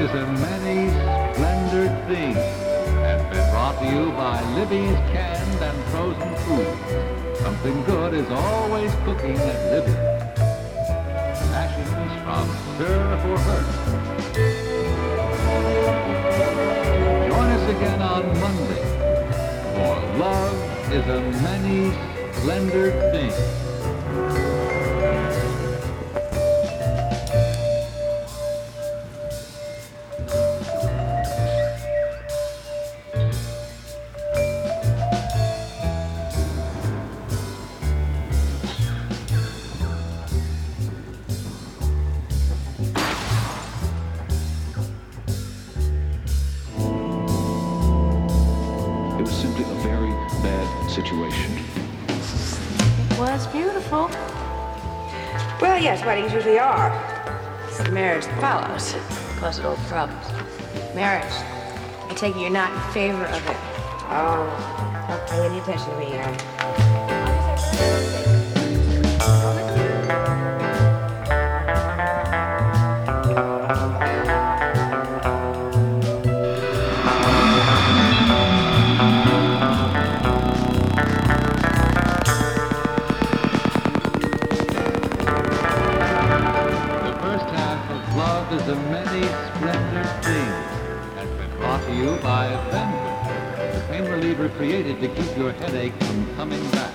is a many splendored thing. Has been brought to you by Libby's canned and frozen food. Something good is always cooking at Libby. Passions from Sir for Her. Join us again on Monday. For love is a many splendored thing. Take it you're not in favor of it. Oh, any attention to me, to keep your headache from coming back.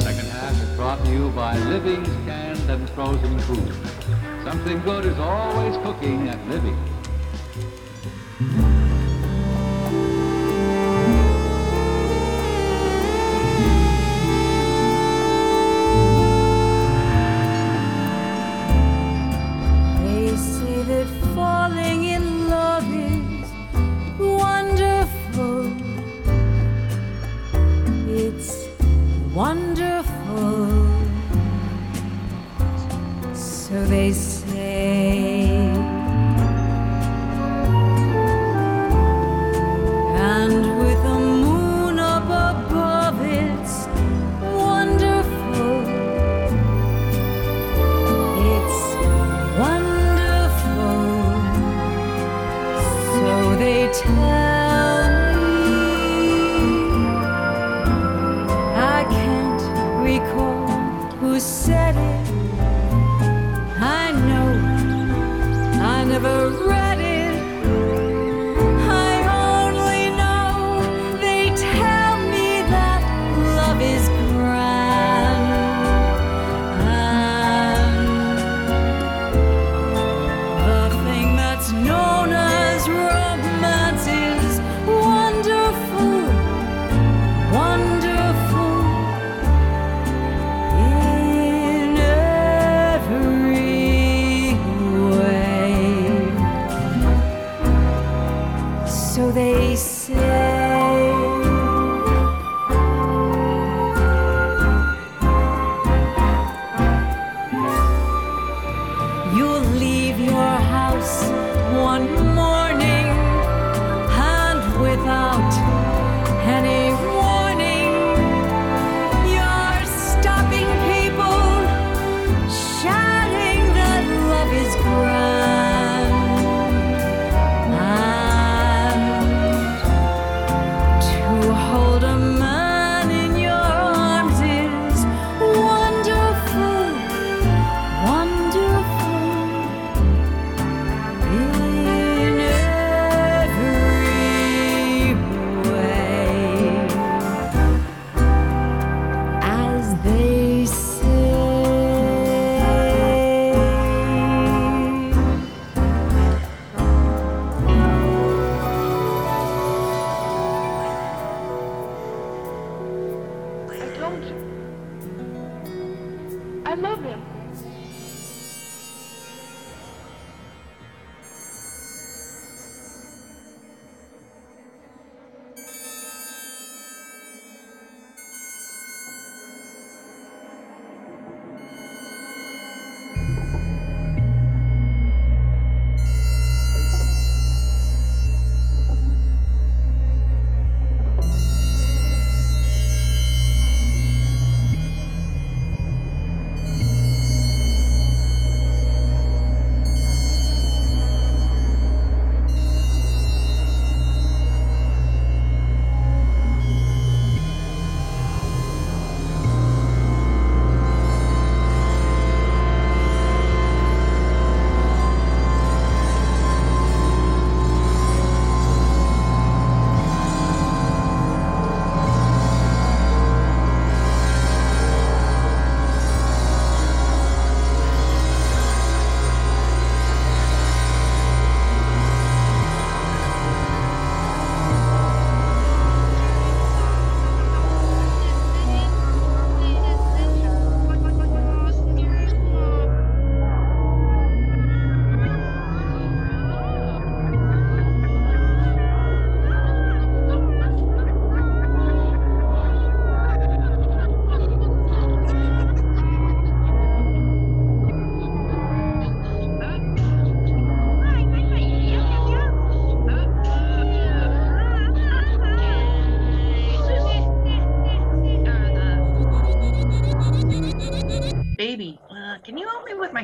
Second half is brought to you by Libby's canned and frozen food. Something good is always cooking at Libby.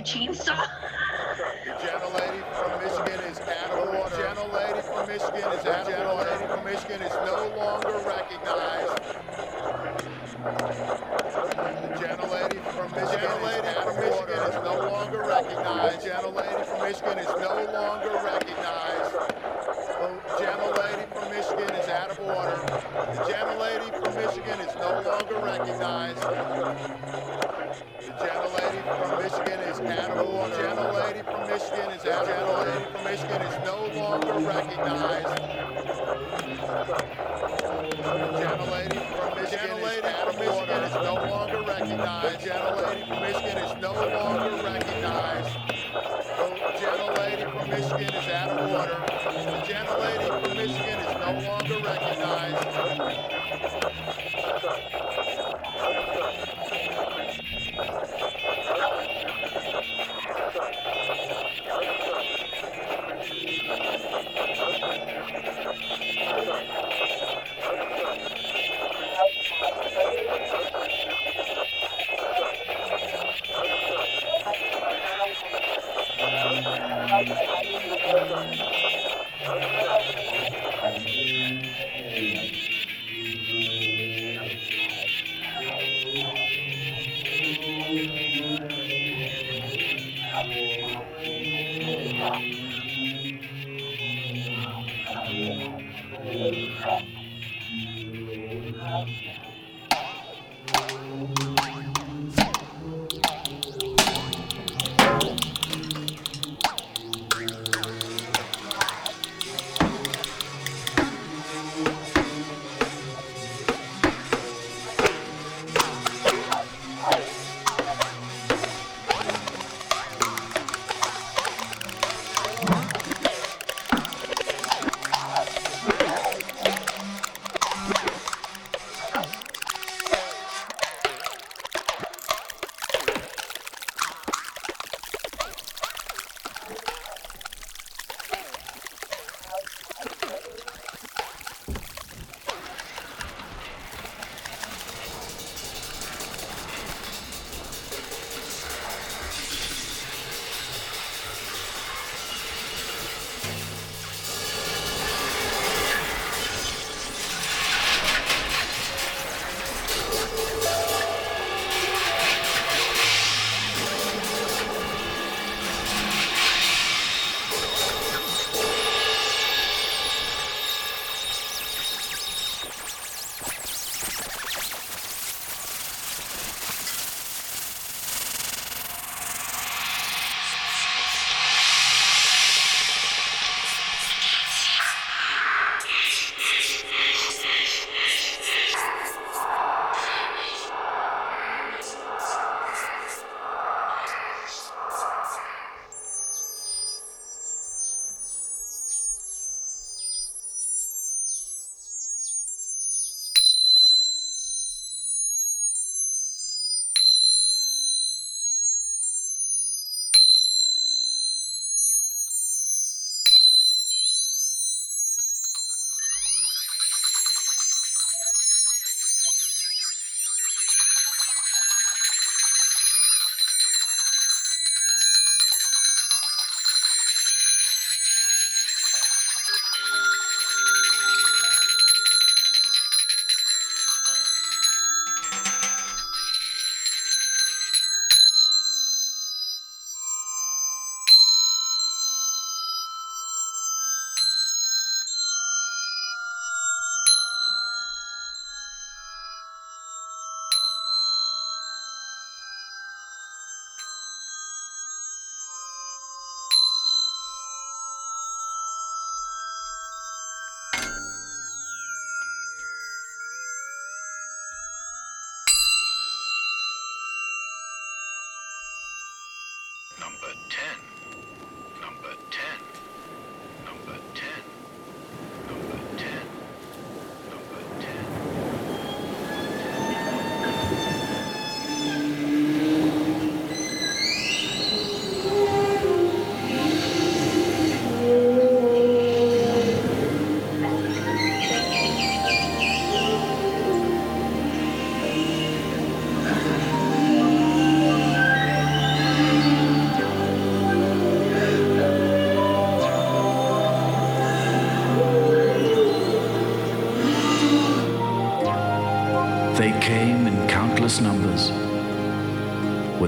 Chainsaw?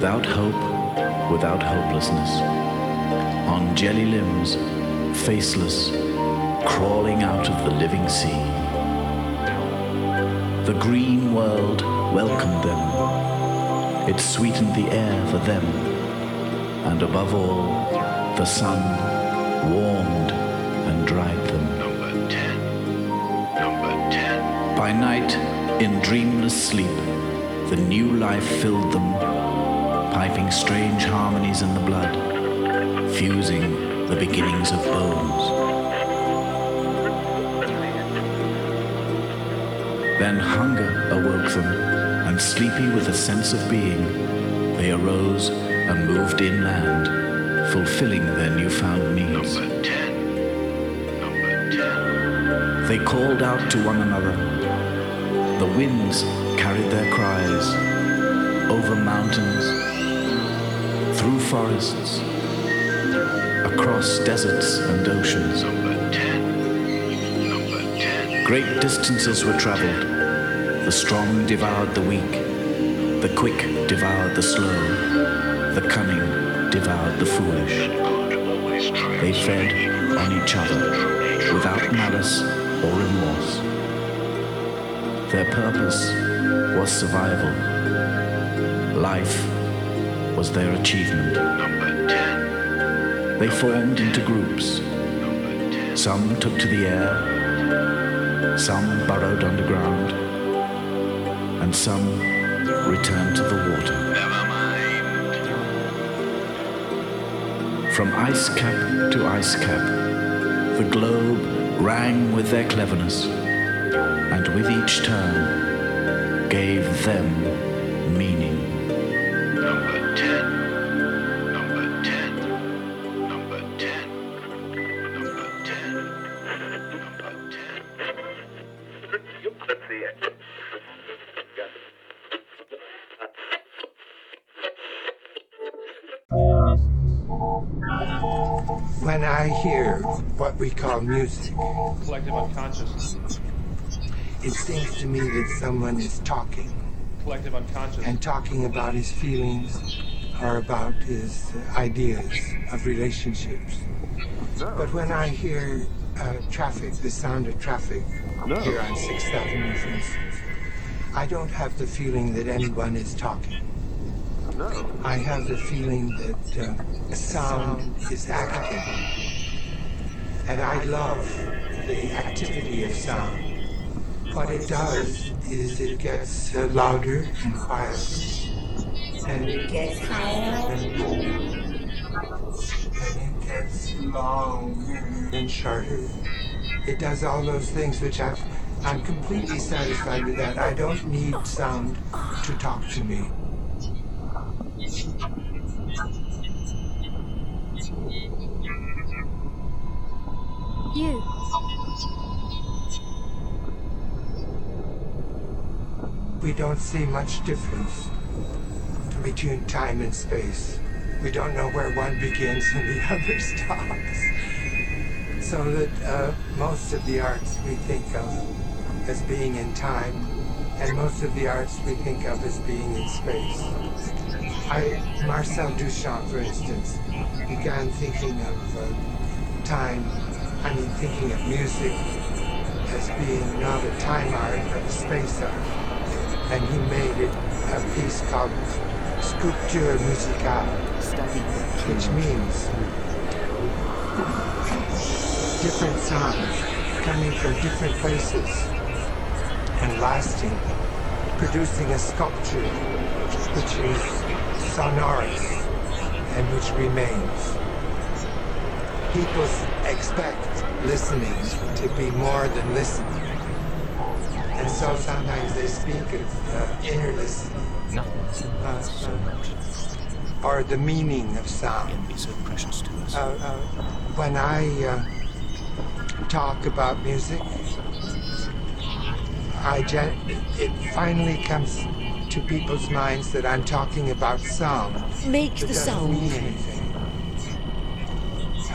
Without hope, without hopelessness, on jelly limbs, faceless, crawling out of the living sea. The green world welcomed them. It sweetened the air for them. And above all, the sun warmed and dried them. Number 10. Number 10. By night, in dreamless sleep, the new life filled them, piping strange harmonies in the blood, fusing the beginnings of bones. Then hunger awoke them, and sleepy with a sense of being, they arose and moved inland, fulfilling their newfound needs. Number 10. Number 10. They called out to one another. The winds carried their cries over mountains, forests, across deserts and oceans. Number 10. Number 10. Great distances were traveled. The strong devoured the weak. The quick devoured the slow. The cunning devoured the foolish. They fed on each other without malice or remorse. Their purpose was survival. Life was their achievement. They formed into groups. Some took to the air, some burrowed underground, and some returned to the water. From ice cap to ice cap, the globe rang with their cleverness, and with each turn gave them meaning. We call music, collective unconscious, it seems to me that someone is talking collective unconscious, and talking about his feelings or about his ideas of relationships. But when I hear uh, traffic, the sound of traffic here on 6th Avenue, for instance, I don't have the feeling that anyone is talking. No. I have the feeling that uh, sound is active. And I love the activity of sound. What it does is it gets uh, louder and quieter. And it gets higher and and it gets longer and shorter. It does all those things which I've, I'm completely satisfied with that. I don't need sound to talk to me. You. We don't see much difference between time and space. We don't know where one begins and the other stops. So that uh, most of the arts we think of as being in time, and most of the arts we think of as being in space. I, Marcel Duchamp, for instance, began thinking of uh, time, I mean thinking of music as being not a time art but a space art and he made it a piece called Sculpture Musicale, which means different sounds coming from different places and lasting, producing a sculpture which is sonorous and which remains. People expect listening to be more than listening. And so sometimes they speak of uh, inner listening. Uh, uh, or the meaning of sound. Uh, uh, when I uh, talk about music, I gen- it finally comes to people's minds that I'm talking about sound. Make It the sound. mean anything.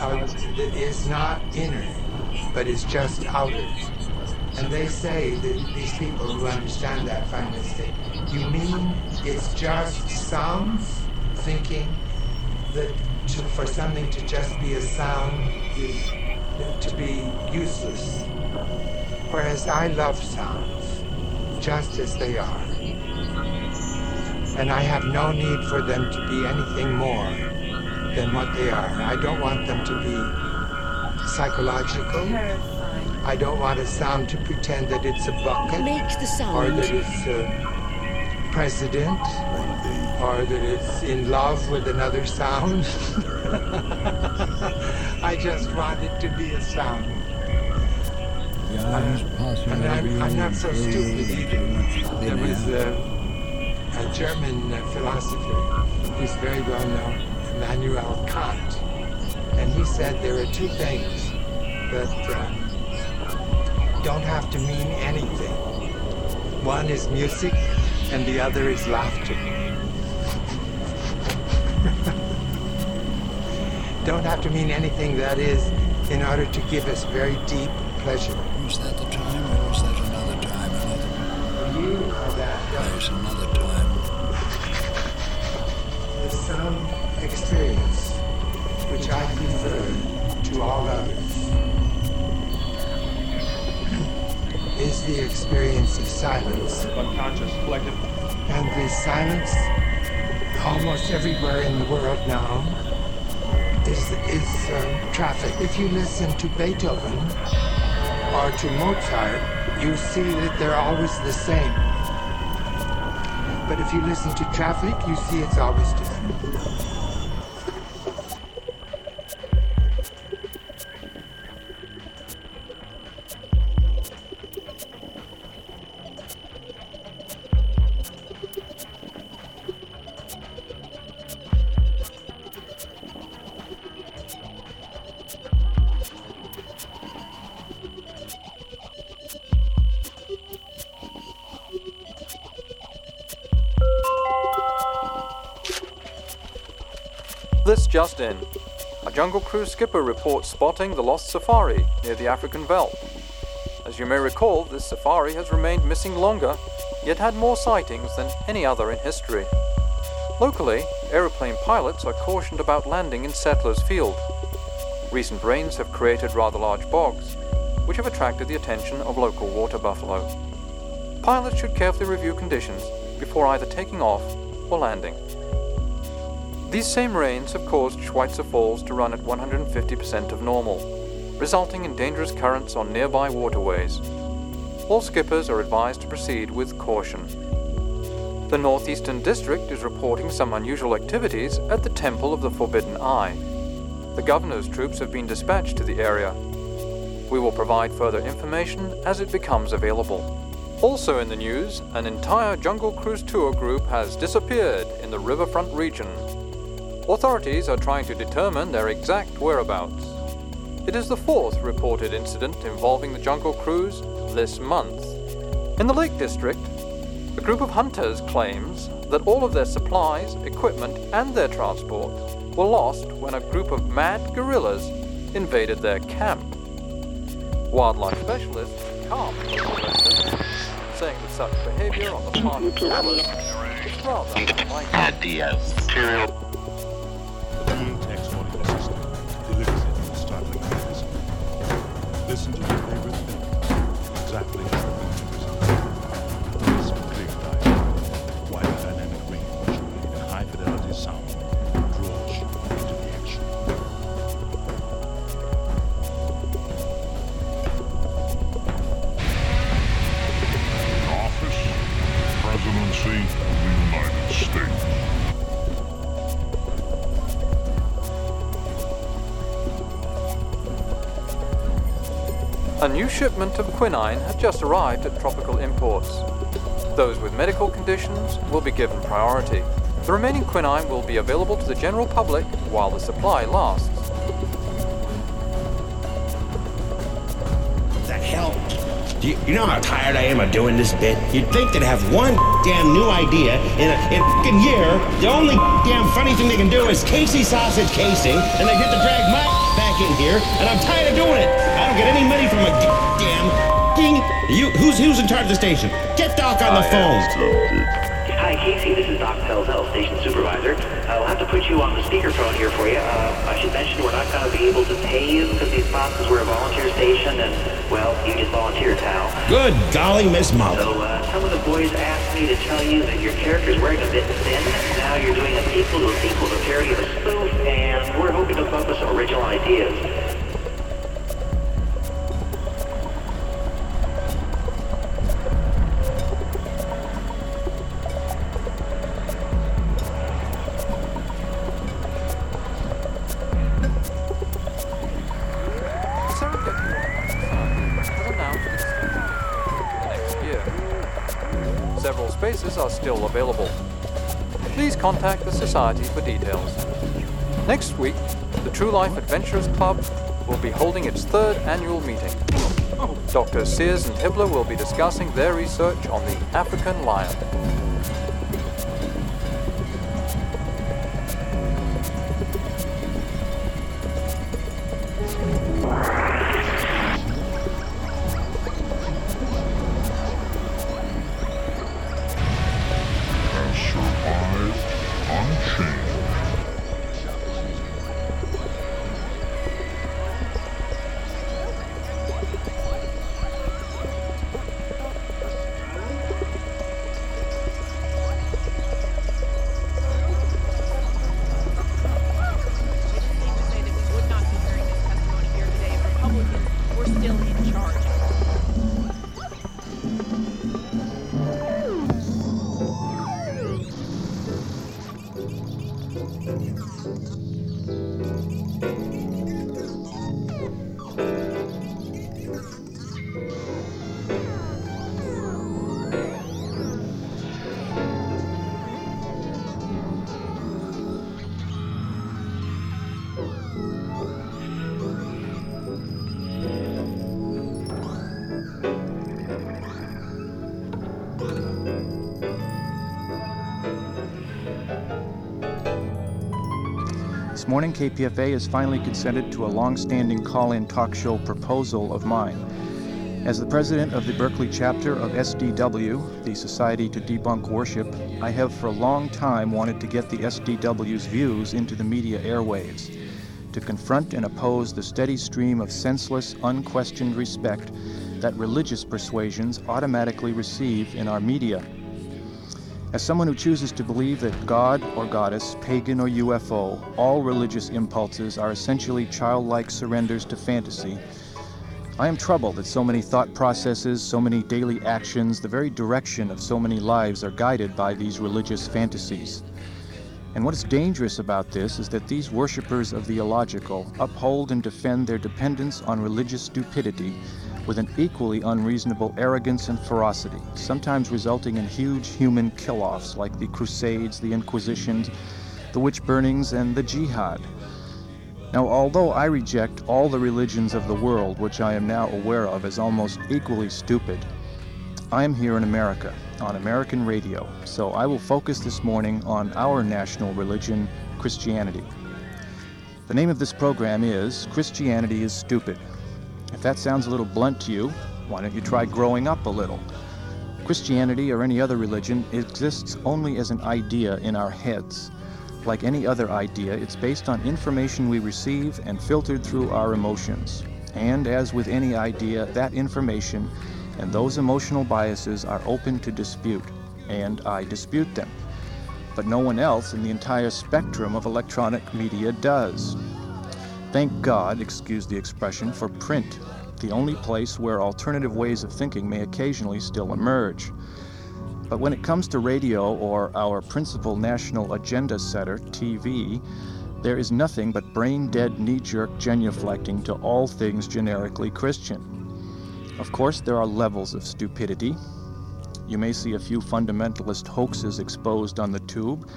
Uh, it is not inner, but it's just outer. And they say that these people who understand that finally say, You mean it's just sounds? Thinking that to, for something to just be a sound is to be useless. Whereas I love sounds, just as they are. And I have no need for them to be anything more than what they are. I don't want them to be psychological. I don't want a sound to pretend that it's a bucket. Make the sound. Or that it's a president. Or that it's in love with another sound. I just want it to be a sound. Uh, and I'm, I'm not so stupid either. There was a, a German philosopher who's very well known, Immanuel Kant. And he said there are two things that uh, don't have to mean anything. One is music, and the other is laughter. don't have to mean anything, that is, in order to give us very deep pleasure. Was that the time, or was that another time? Another... You or that? There's another time. The sound experience, which I prefer to all others, is the experience of silence. Unconscious, collective. And the silence, almost everywhere in the world now, is, is uh, traffic. If you listen to Beethoven or to Mozart, you see that they're always the same. But if you listen to traffic, you see it's always different. Jungle Cruise skipper reports spotting the lost safari near the African Veld. As you may recall, this safari has remained missing longer, yet had more sightings than any other in history. Locally, aeroplane pilots are cautioned about landing in Settlers Field. Recent rains have created rather large bogs, which have attracted the attention of local water buffalo. Pilots should carefully review conditions before either taking off or landing. These same rains have caused Schweitzer Falls to run at 150% of normal, resulting in dangerous currents on nearby waterways. All skippers are advised to proceed with caution. The Northeastern District is reporting some unusual activities at the Temple of the Forbidden Eye. The governor's troops have been dispatched to the area. We will provide further information as it becomes available. Also in the news, an entire Jungle Cruise tour group has disappeared in the riverfront region. Authorities are trying to determine their exact whereabouts. It is the fourth reported incident involving the Jungle Cruise this month. In the Lake District, a group of hunters claims that all of their supplies, equipment, and their transport were lost when a group of mad gorillas invaded their camp. Wildlife specialists calm saying that such behavior on the part of gorillas is rather unlikely. Ideas. Listen to your shipment of quinine had just arrived at Tropical Imports. Those with medical conditions will be given priority. The remaining quinine will be available to the general public while the supply lasts. The hell? You, you know how tired I am of doing this bit? You'd think they'd have one damn new idea in a, in a year. The only damn funny thing they can do is Casey sausage casing, and they get to drag my back in here, and I'm tired of doing it. I don't get any money from a damn thing. You, who's who's in charge of the station? Get Doc on the phone. Hi, Casey, this is Doc Pelzel, station supervisor. Uh, we'll have to put you on the speakerphone here for you. Uh, I should mention we're not going to be able to pay you because these boxes were a volunteer station, and, well, you just volunteered, pal. Good golly, Miss Mullen. So, uh, some of the boys asked me to tell you that your character's wearing a bit thin. and Now you're doing a sequel to a sequel to a parody of a spoof, and we're hoping to come up with some original ideas. Society for details. Next week, the True Life Adventurers Club will be holding its third annual meeting. Dr. Sears and Hibler will be discussing their research on the African lion. This morning, KPFA has finally consented to a long-standing call-in talk show proposal of mine. As the president of the Berkeley chapter of SDW, the Society to Debunk Worship, I have for a long time wanted to get the SDW's views into the media airwaves, to confront and oppose the steady stream of senseless, unquestioned respect that religious persuasions automatically receive in our media. As someone who chooses to believe that God or goddess, pagan or UFO, all religious impulses are essentially childlike surrenders to fantasy, I am troubled that so many thought processes, so many daily actions, the very direction of so many lives are guided by these religious fantasies. And what is dangerous about this is that these worshippers of the illogical uphold and defend their dependence on religious stupidity with an equally unreasonable arrogance and ferocity, sometimes resulting in huge human kill offs like the Crusades, the Inquisitions, the witch burnings, and the Jihad. Now, although I reject all the religions of the world, which I am now aware of as almost equally stupid, I am here in America, on American radio, so I will focus this morning on our national religion, Christianity. The name of this program is Christianity is Stupid. That sounds a little blunt to you, why don't you try growing up a little? Christianity or any other religion exists only as an idea in our heads. Like any other idea, it's based on information we receive and filtered through our emotions. And as with any idea, that information and those emotional biases are open to dispute, and I dispute them. But no one else in the entire spectrum of electronic media does. Thank God, excuse the expression, for print, the only place where alternative ways of thinking may occasionally still emerge. But when it comes to radio or our principal national agenda setter, TV, there is nothing but brain dead knee jerk genuflecting to all things generically Christian. Of course, there are levels of stupidity. You may see a few fundamentalist hoaxes exposed on the tube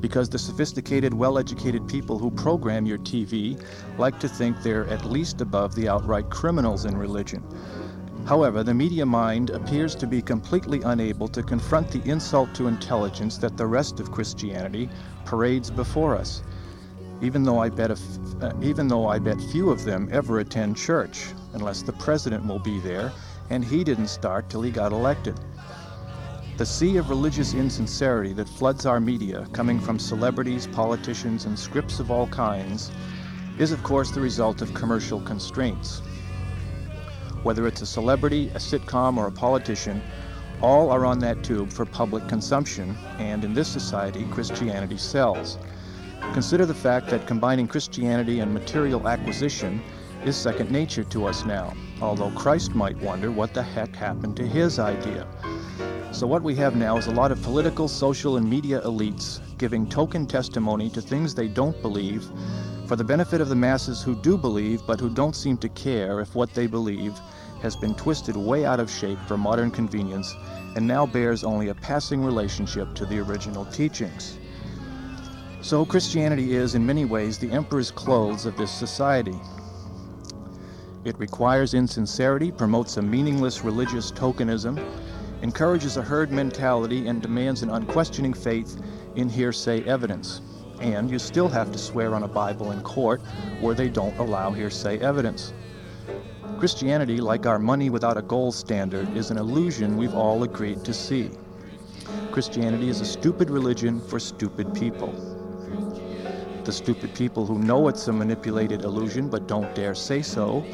because the sophisticated, well educated people who program your TV like to think they're at least above the outright criminals in religion. However, the media mind appears to be completely unable to confront the insult to intelligence that the rest of Christianity parades before us. Even though I bet, uh, even though I bet few of them ever attend church, unless the president will be there, and he didn't start till he got elected. The sea of religious insincerity that floods our media, coming from celebrities, politicians, and scripts of all kinds, is of course the result of commercial constraints. Whether it's a celebrity, a sitcom, or a politician, all are on that tube for public consumption, and in this society, Christianity sells. Consider the fact that combining Christianity and material acquisition is second nature to us now, although Christ might wonder what the heck happened to his idea. So, what we have now is a lot of political, social, and media elites giving token testimony to things they don't believe for the benefit of the masses who do believe but who don't seem to care if what they believe has been twisted way out of shape for modern convenience and now bears only a passing relationship to the original teachings. So, Christianity is, in many ways, the emperor's clothes of this society. It requires insincerity, promotes a meaningless religious tokenism, encourages a herd mentality, and demands an unquestioning faith in hearsay evidence. And you still have to swear on a Bible in court where they don't allow hearsay evidence. Christianity, like our money without a gold standard, is an illusion we've all agreed to see. Christianity is a stupid religion for stupid people. The stupid people who know it's a manipulated illusion but don't dare say so,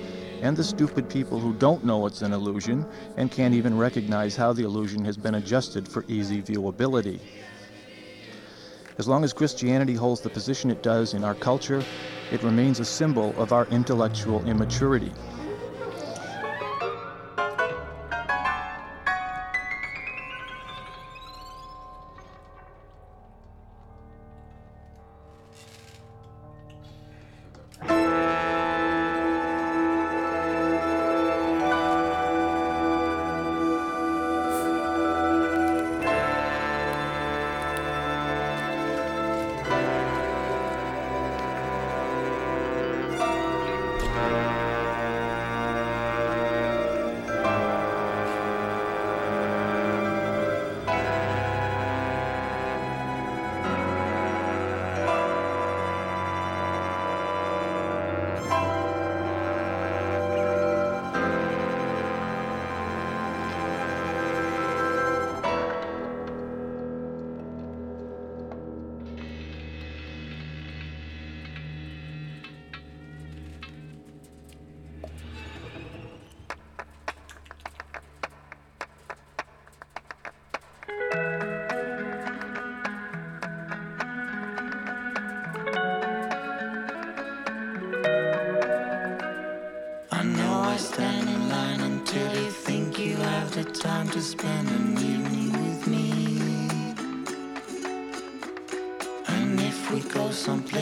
and the stupid people who don't know it's an illusion and can't even recognize how the illusion has been adjusted for easy viewability. As long as Christianity holds the position it does in our culture, it remains a symbol of our intellectual immaturity.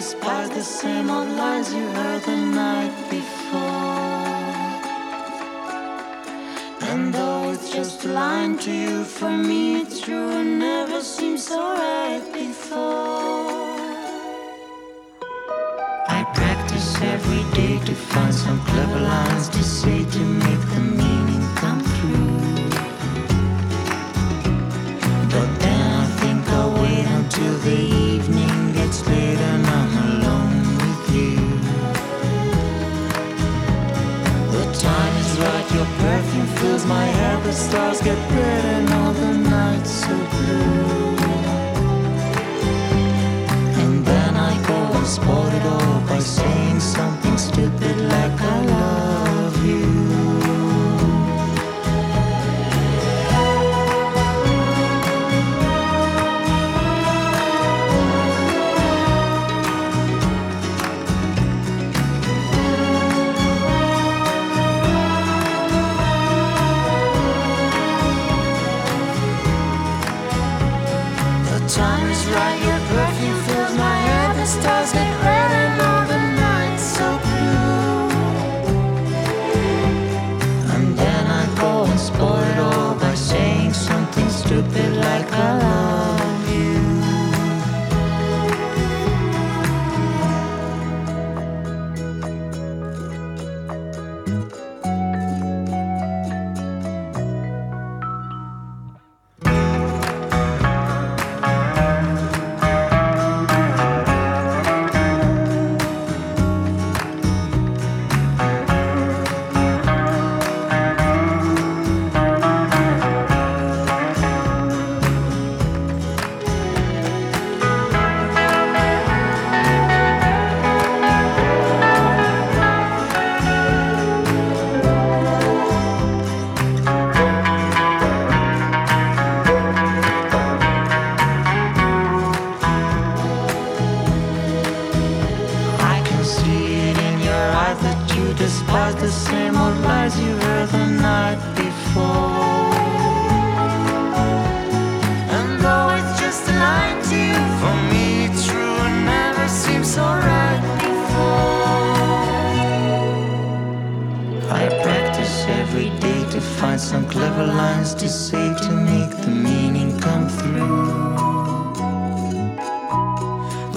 despise the same old lines you heard the night before. And though it's just line to you, for me it's true and never seemed so right before. I practice every day to find some clever lines to say to make the meaning get red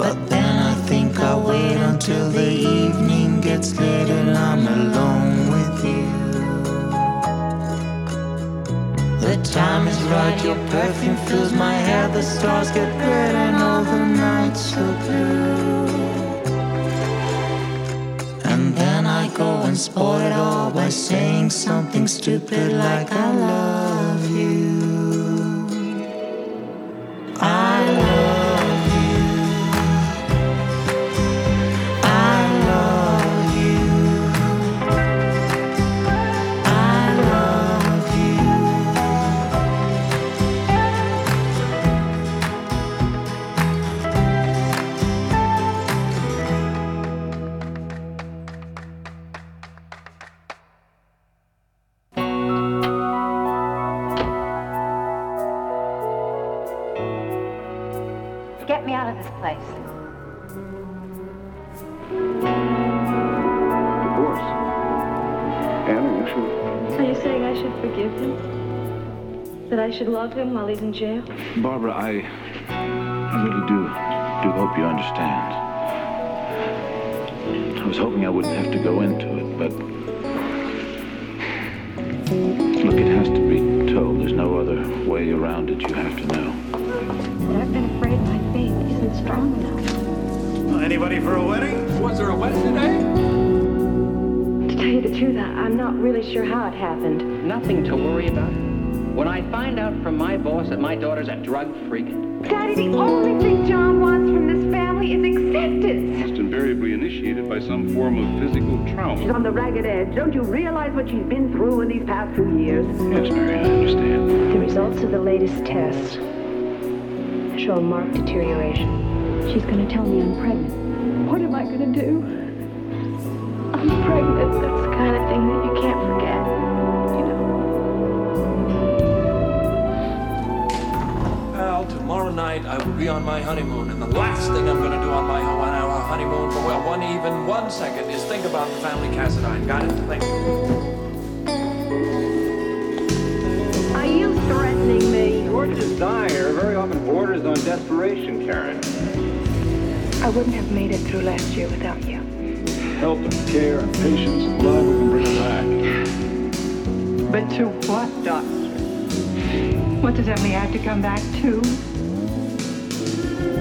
But then I think I'll wait until the evening gets late and I'm alone with you. The time is right, your perfume fills my hair, the stars get red and all the nights so blue. And then I go and spoil it all by saying something stupid like I love love him while he's in jail? Barbara, I, I really do, do hope you understand. I was hoping I wouldn't have to go into it, but look, it has to be told. There's no other way around it. You have to know. But I've been afraid my faith isn't strong enough. Anybody for a wedding? Was there a wedding today? To tell you the truth, I- I'm not really sure how it happened. Nothing to worry about. When I find out from my boss that my daughter's a drug freak, Daddy, the only thing John wants from this family is acceptance. Almost invariably initiated by some form of physical trauma. She's on the ragged edge. Don't you realize what she's been through in these past few years? Yes, Mary, I understand. The results of the latest test show a marked deterioration. She's going to tell me I'm pregnant. What am I going to do? I'm pregnant. That's the kind of thing that you I will be on my honeymoon, and the last thing I'm going to do on my ho- on honeymoon for well, one even one second is think about the family Cassadine. Got it? Thank you. Are you threatening me? Your desire very often borders on desperation, Karen. I wouldn't have made it through last year without you. Help and care and patience and love, we can bring it back. But to what, Doctor? What does Emily have to come back to? Do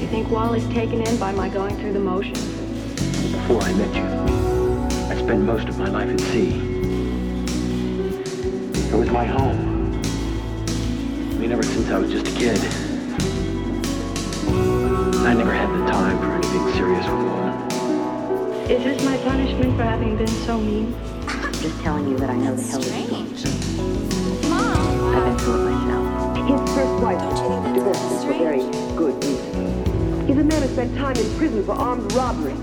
you think Wally's taken in by my going through the motions? before I met you, I spent most of my life at sea. It was my home. I mean, ever since I was just a kid. I never had the time for anything serious with a woman. Is this my punishment for having been so mean? Just telling you that I know the hell is going I've been through it myself. His first wife divorced him for very good reasons. He's a man who spent time in prison for armed robbery.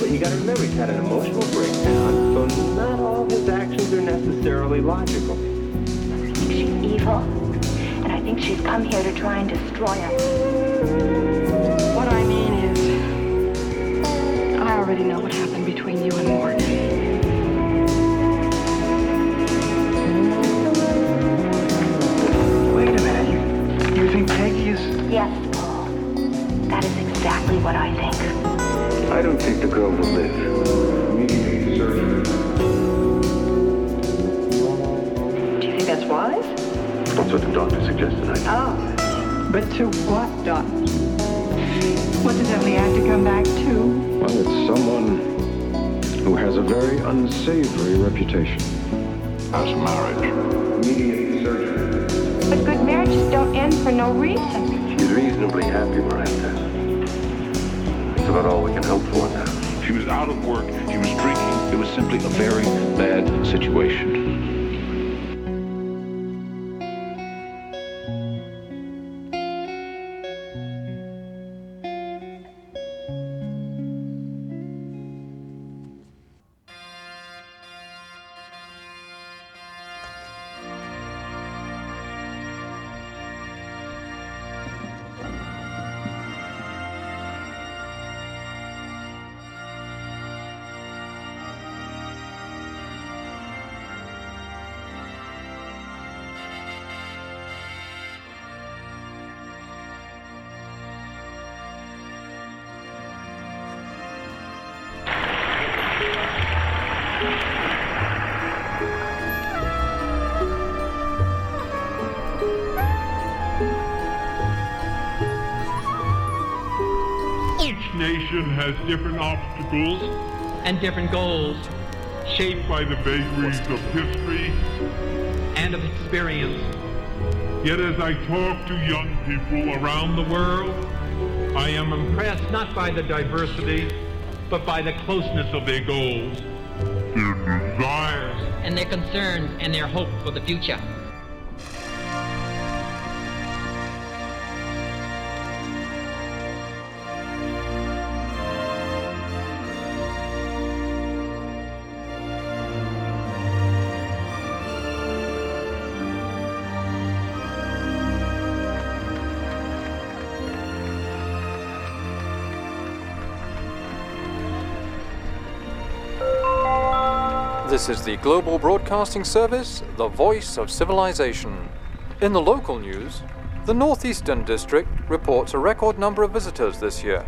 But you gotta remember, he's had an emotional breakdown, so not all his actions are necessarily logical. I think she's evil, and I think she's come here to try and destroy us. Has different obstacles and different goals shaped by the vagaries of history and of experience. Yet as I talk to young people around the world, I am impressed not by the diversity, but by the closeness of their goals, their desires, and their concerns and their hope for the future. This is the Global Broadcasting Service, the voice of civilization. In the local news, the Northeastern District reports a record number of visitors this year.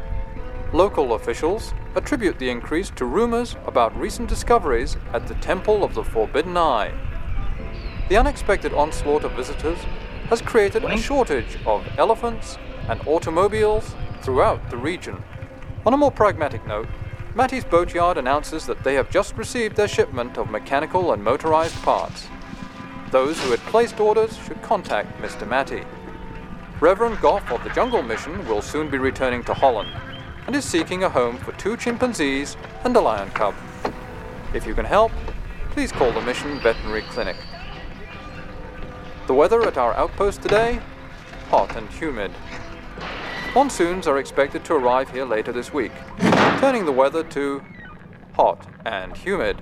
Local officials attribute the increase to rumors about recent discoveries at the Temple of the Forbidden Eye. The unexpected onslaught of visitors has created a shortage of elephants and automobiles throughout the region. On a more pragmatic note, Matty's Boatyard announces that they have just received their shipment of mechanical and motorized parts. Those who had placed orders should contact Mr. Matty. Reverend Goff of the Jungle Mission will soon be returning to Holland and is seeking a home for two chimpanzees and a lion cub. If you can help, please call the Mission Veterinary Clinic. The weather at our outpost today? Hot and humid. Monsoons are expected to arrive here later this week, turning the weather to hot and humid.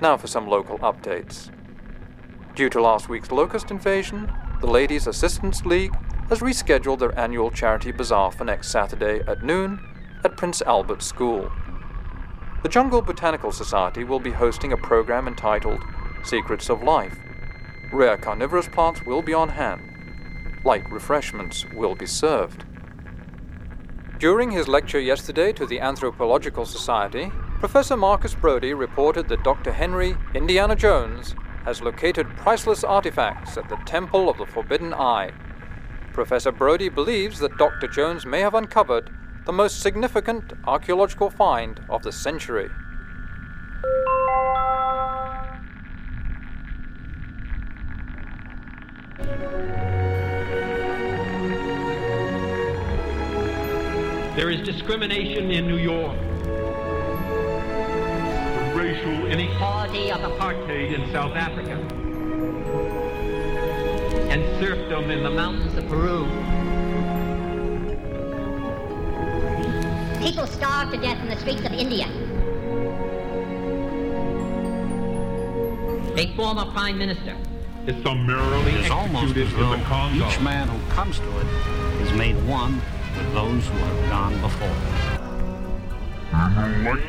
Now for some local updates. Due to last week's locust invasion, the Ladies Assistance League has rescheduled their annual charity bazaar for next Saturday at noon at Prince Albert School. The Jungle Botanical Society will be hosting a program entitled Secrets of Life. Rare carnivorous plants will be on hand light refreshments will be served. During his lecture yesterday to the Anthropological Society, Professor Marcus Brody reported that Dr. Henry Indiana Jones has located priceless artifacts at the Temple of the Forbidden Eye. Professor Brody believes that Dr. Jones may have uncovered the most significant archaeological find of the century. There is discrimination in New York. The racial inequality of apartheid in South Africa. And serfdom in the mountains of Peru. People starve to death in the streets of India. A former prime minister is summarily It is almost as though each man who comes to it is made one with those who have gone before.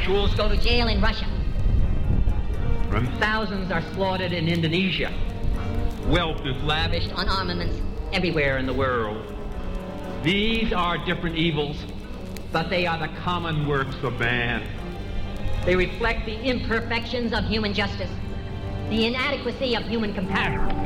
Fools go to jail in Russia. Thousands are slaughtered in Indonesia. Wealth is lavished on armaments everywhere in the world. These are different evils, but they are the common works of man. They reflect the imperfections of human justice, the inadequacy of human compassion.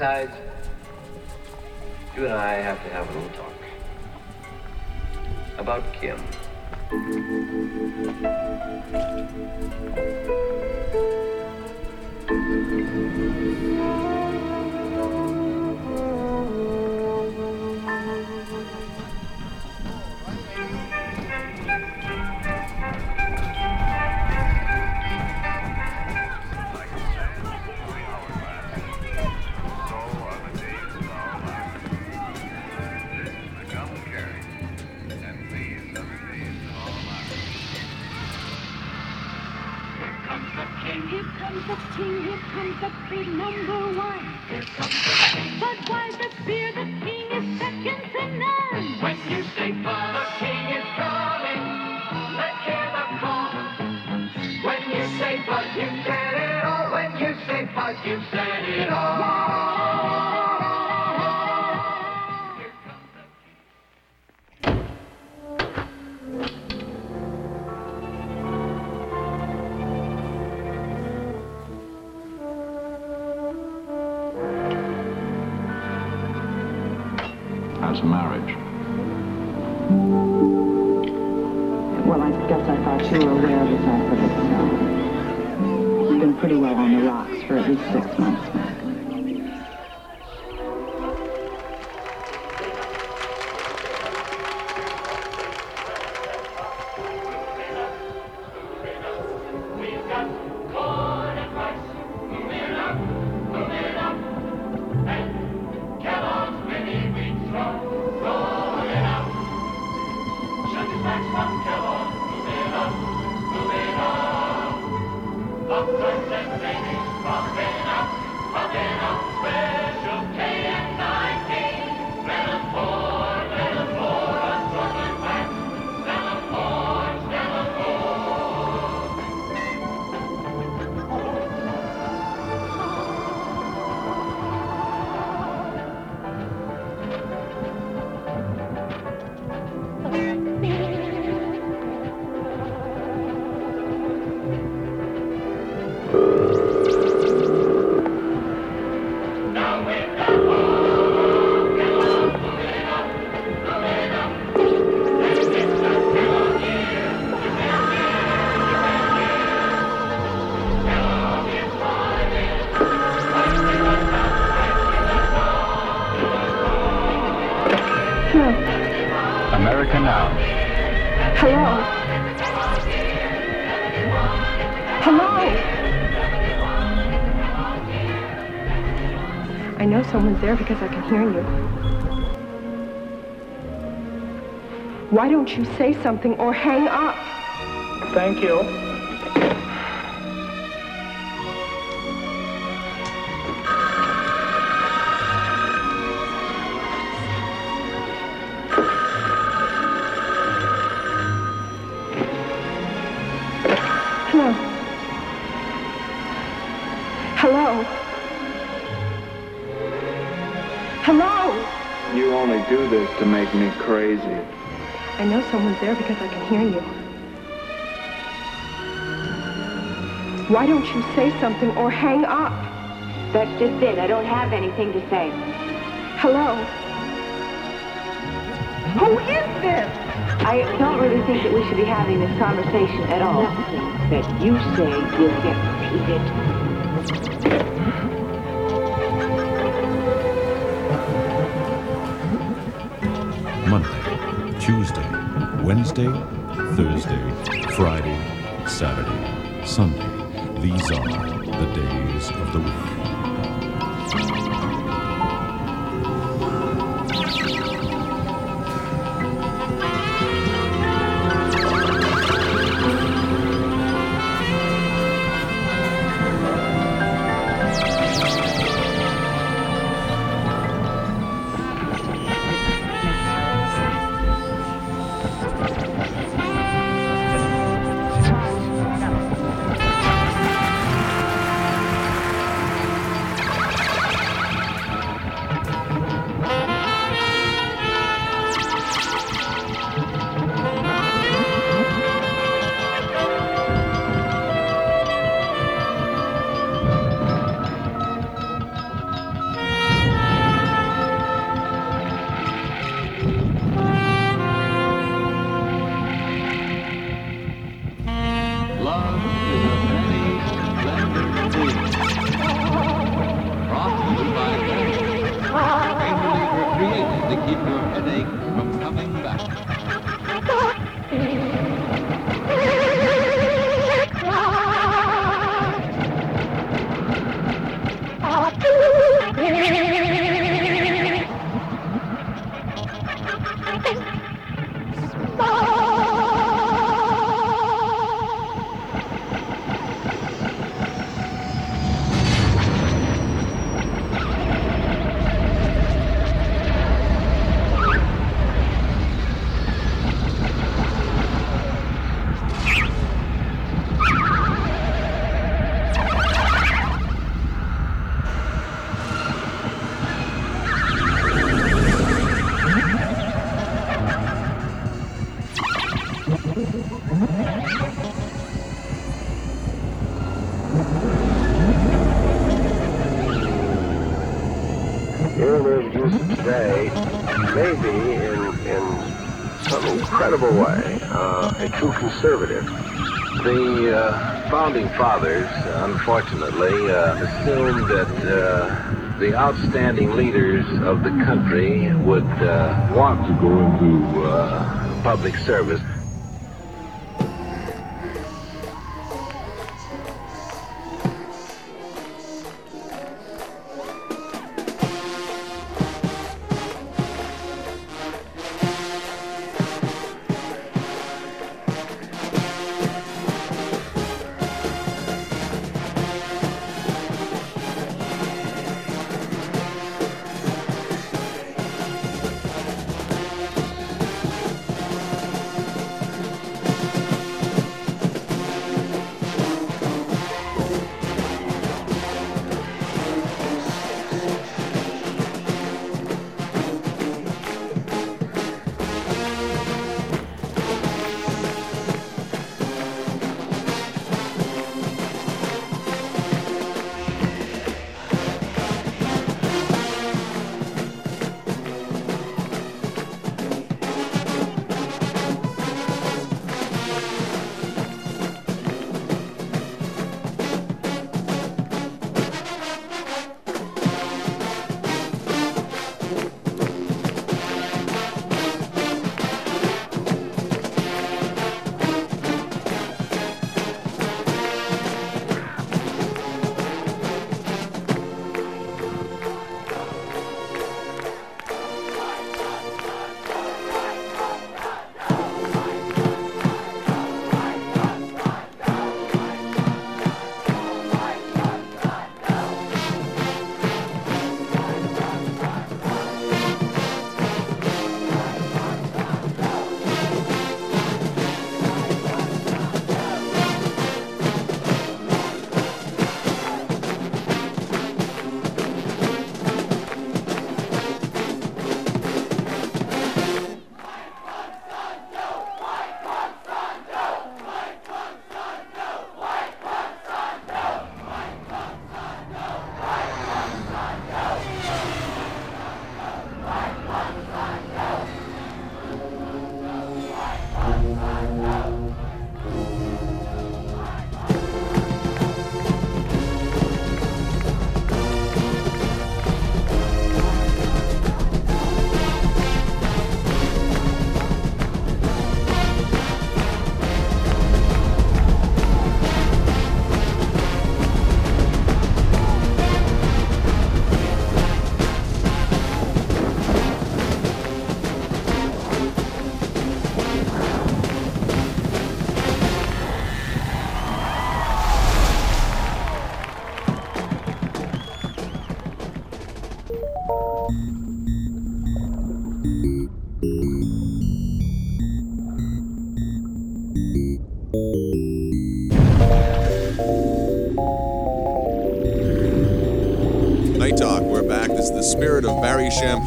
Besides, you and I have to have a little talk. About Kim. Here number one. Guess I thought you were aware of this alphabet, so it's been pretty well on the rocks for at least six months now. Hear you. Why don't you say something or hang up? Thank you. This to make me crazy. I know someone's there because I can hear you. Why don't you say something or hang up? That's just it. I don't have anything to say. Hello? Who is this? I don't really think that we should be having this conversation at all. Nothing that you say will get repeated. Tuesday, Wednesday, Thursday, Friday, Saturday, Sunday. These are the days of the week. Today, maybe in, in some incredible way, uh, a true conservative. The uh, founding fathers, unfortunately, uh, assumed that uh, the outstanding leaders of the country would uh, want to go into uh, public service.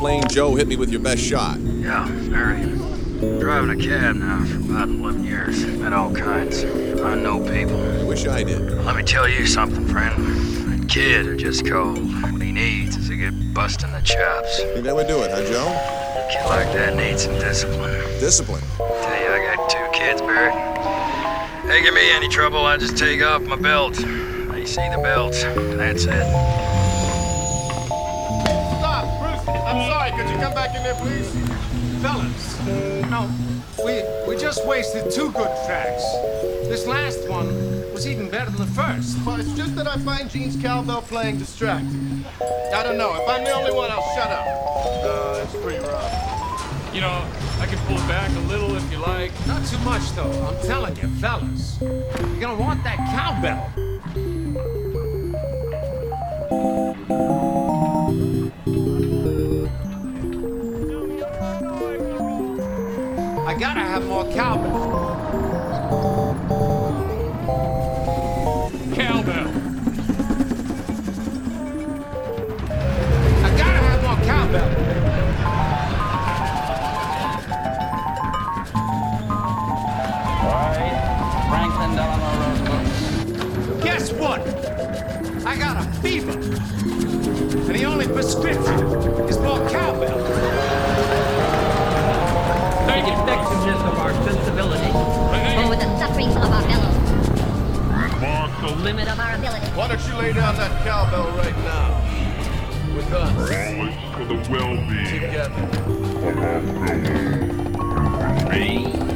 Joe, hit me with your best shot. Yeah, Barry. Driving a cab now for about 11 years. Met all kinds. I know people. I wish I did. Let me tell you something, friend. That kid are just cold. What he needs is to get busting the chops. Think that would do it, huh, Joe? A kid like that needs some discipline. Discipline. Tell you, I got two kids, Barry. They give me any trouble, I just take off my belt. They see the belt. That's it. Fellas, no, we we just wasted two good tracks. This last one was even better than the first. Well, it's just that I find Gene's cowbell playing distracting. I don't know. If I'm the only one, I'll shut up. Uh, it's pretty rough. You know, I can pull back a little if you like. Not too much, though. I'm telling you, fellas. You're gonna want that cowbell. I gotta have more cowbell. Cowbell. I gotta have more cowbell. Franklin Delano Roosevelt. Guess what? I got a fever. And the only prescription is more cowbell. our sensibilities. Or the sufferings of our fellows. Mark The limit of our ability. Why don't you lay down that cowbell right now? With us. Always for the well-being. Together.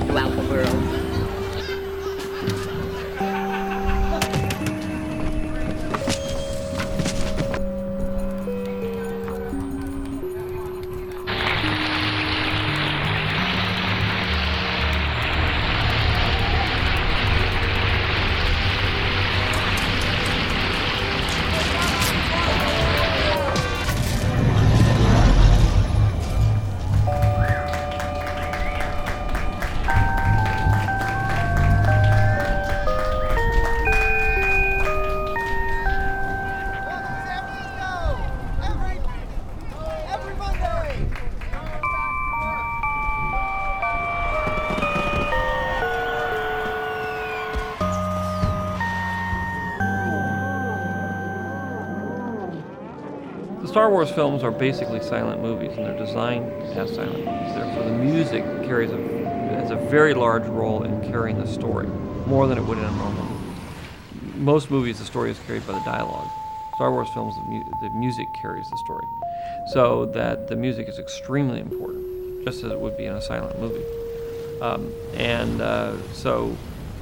Throughout the world. Star Wars films are basically silent movies, and they're designed as silent movies. Therefore, the music carries a has a very large role in carrying the story, more than it would in a normal movie. Most movies, the story is carried by the dialogue. Star Wars films, the, mu- the music carries the story, so that the music is extremely important, just as it would be in a silent movie. Um, and uh, so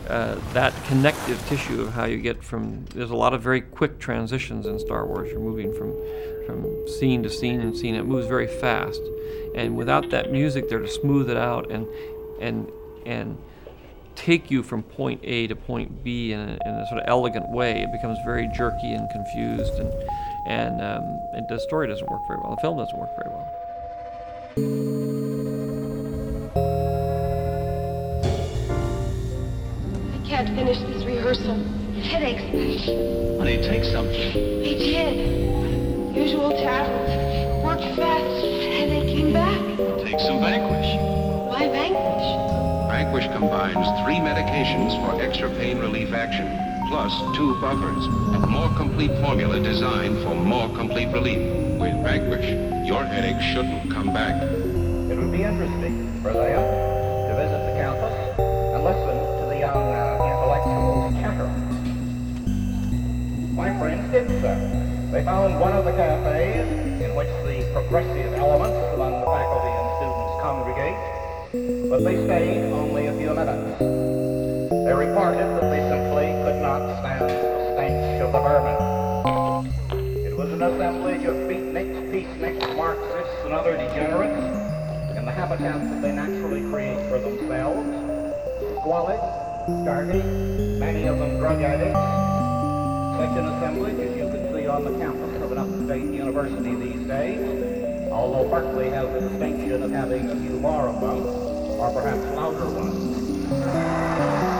uh, that connective tissue of how you get from there's a lot of very quick transitions in Star Wars. You're moving from from scene to scene and scene. It moves very fast, and without that music there to smooth it out and and and take you from point A to point B in a, in a sort of elegant way, it becomes very jerky and confused, and and, um, and the story doesn't work very well. The film doesn't work very well. Finish this rehearsal. Headaches. Honey, take something. I did. Usual tablets. Worked fast, and they came back. Take some Vanquish. Why vanquish? Vanquish combines three medications for extra pain relief action, plus two buffers. A more complete formula designed for more complete relief. With Vanquish, your headache shouldn't come back. It would be interesting for them found one of the cafes in which the progressive elements among the faculty and students congregate, but they stayed only a few minutes. They reported that they simply could not stand the stench of the vermin. It was an assemblage of beatniks, peaceniks, Marxists, and other degenerates in the habitat that they naturally create for themselves. Squalid, dirty, many of them drug addicts. Such an assemblage as you see on the campus of an up-to-date university these days, although Berkeley has the distinction of having a few more of them, or perhaps louder ones.